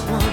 one.